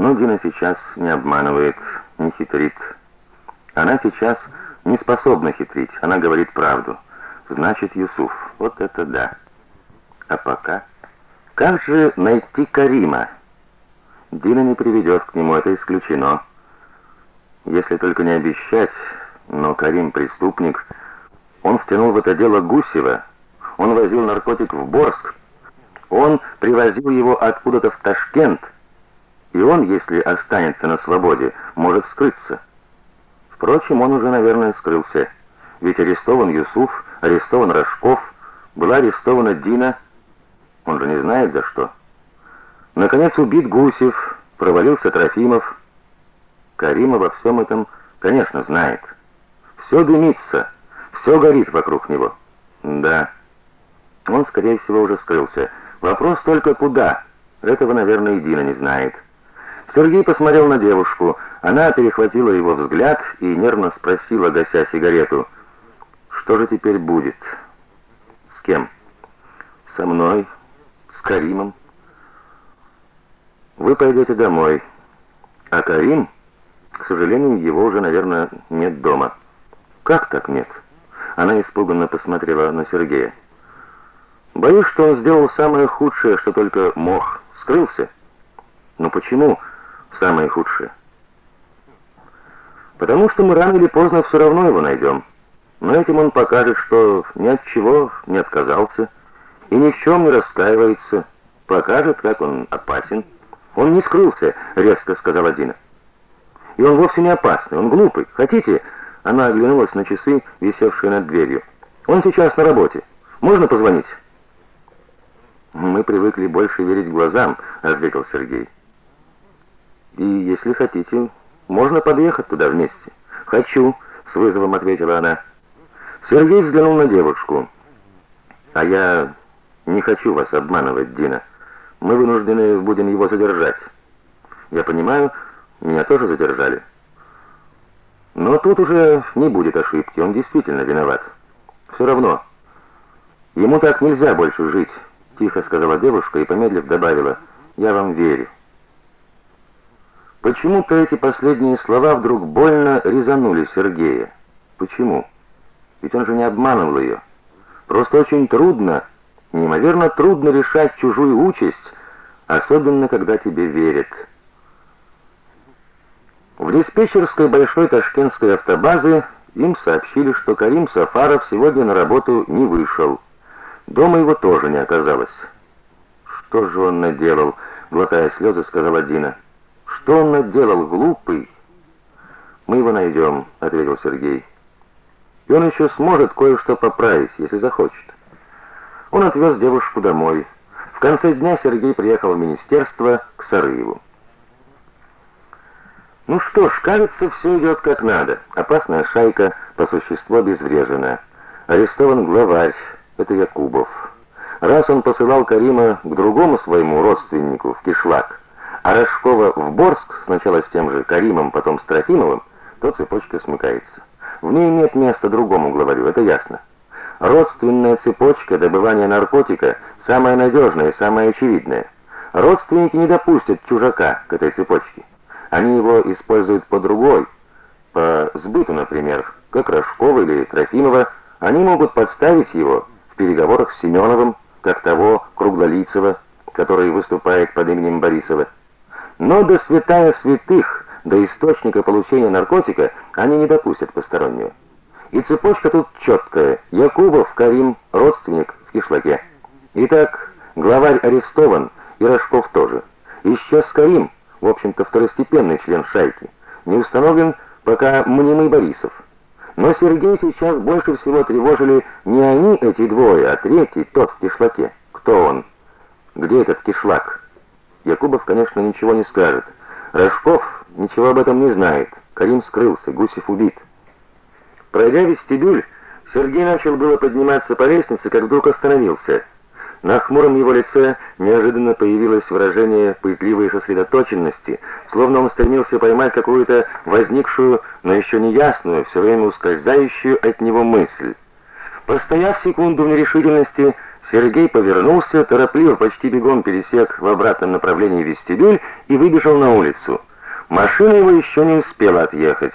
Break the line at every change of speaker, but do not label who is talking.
Но Дина сейчас не обманывает, не хитрит. Она сейчас не способна хитрить. Она говорит правду. Значит, Юсуф. Вот это да. А пока как же найти Карима? Дина не приведет к нему, это исключено. Если только не обещать, но Карим преступник. Он втянул в это дело Гусева. Он возил наркотик в Борск. Он привозил его откуда-то в Ташкент. И он, если останется на свободе, может скрыться. Впрочем, он уже, наверное, скрылся. Ведь арестован Юсуф, арестован Рожков, была арестована Дина. Он же не знает за что. Наконец убит Гусев, провалился Трофимов. Карима во всем этом, конечно, знает. Все дымится, все горит вокруг него. Да. Он, скорее всего, уже скрылся. Вопрос только куда. Этого, наверное, Дина не знает. Сергей посмотрел на девушку. Она перехватила его взгляд и нервно спросила, гася сигарету: "Что же теперь будет? С кем? Со мной, с Каримом. Вы пойдете домой. А Карим, к сожалению, его уже, наверное, нет дома. Как так нет? Она испуганно посмотрела на Сергея. Боюсь, что он сделал самое худшее, что только мог. Скрылся. Но почему самое худшее? Потому что мы рано или поздно все равно его найдем. Но этим он покажет, что ни от чего не отказался и ни в чем не раскаивается, покажет, как он опасен. Он не скрылся, резко сказала Дина. И он вовсе не опасный, он глупый. Хотите, она оглянулась на часы, висевшие над дверью. Он сейчас на работе. Можно позвонить? Мы привыкли больше верить глазам, ответил Сергей. И если хотите, можно подъехать туда вместе. Хочу, с вызовом ответила она. Сергей взглянул на девушку. А я не хочу вас обманывать, Дина. Мы вынуждены будем его задержать. Я понимаю, меня тоже задержали. Но тут уже не будет ошибки, он действительно виноват. Все равно ему так нельзя больше жить, тихо сказала девушка и помедлив добавила: "Я вам верю". Почему-то эти последние слова вдруг больно резанули Сергея. Почему? Ведь он же не обманывал ее. Просто очень трудно Неимоверно трудно решать чужую участь, особенно когда тебе верят. В диспетчерской большой ташкентской автобазы им сообщили, что Карим Сафаров сегодня на работу не вышел. Дома его тоже не оказалось. Что же он наделал, глотая слезы, сказала Дина. Что он наделал, глупый? Мы его найдем», — ответил Сергей. И он еще сможет кое-что поправить, если захочет. Он отвез девушку домой. В конце дня Сергей приехал в министерство к Сарыеву. Ну что ж, кажется, все идет как надо. Опасная шайка по существу обезврежена. Арестован главарь, это Якубов. Раз он посылал Карима к другому своему родственнику в Кишлак, а Рожкова в Борск, сначала с тем же Каримом, потом с Трофимовым, то цепочка смыкается. В ней нет места другому главарю, это ясно. Родственная цепочка добывания наркотика самая надежная и самая очевидная. Родственники не допустят чужака к этой цепочке. Они его используют по другой, по сбыту, например, как Рожкова или Трофимова, они могут подставить его в переговорах с Семеновым, как того Круглолицева, который выступает под именем Борисова. Но до святая святых, до источника получения наркотика они не допустят постороннего. И цепочка тут четкая. Якубов Карим, родственник в кишлаке. Итак, главарь арестован, и Рожков тоже. Исчез Карим, в общем-то второстепенный член шайки. Не установлен пока мнимый Борисов. Но Сергей сейчас больше всего тревожили не они эти двое, а третий, тот в кишлаке. Кто он? Где этот кишлак? Якубов, конечно, ничего не скажет. Рожков ничего об этом не знает. Карим скрылся, Гусев убит. Пройдя вестибюль, Сергей начал было подниматься по лестнице, как вдруг остановился. На хмуром его лице неожиданно появилось выражение пытливой сосредоточенности, словно он стремился поймать какую-то возникшую, но еще не ясную, все время ускользающую от него мысль. Постояв секунду в нерешительности, Сергей повернулся, торопливо, почти бегом пересек в обратном направлении вестибюль и выбежал на улицу. Машина его еще не успела отъехать.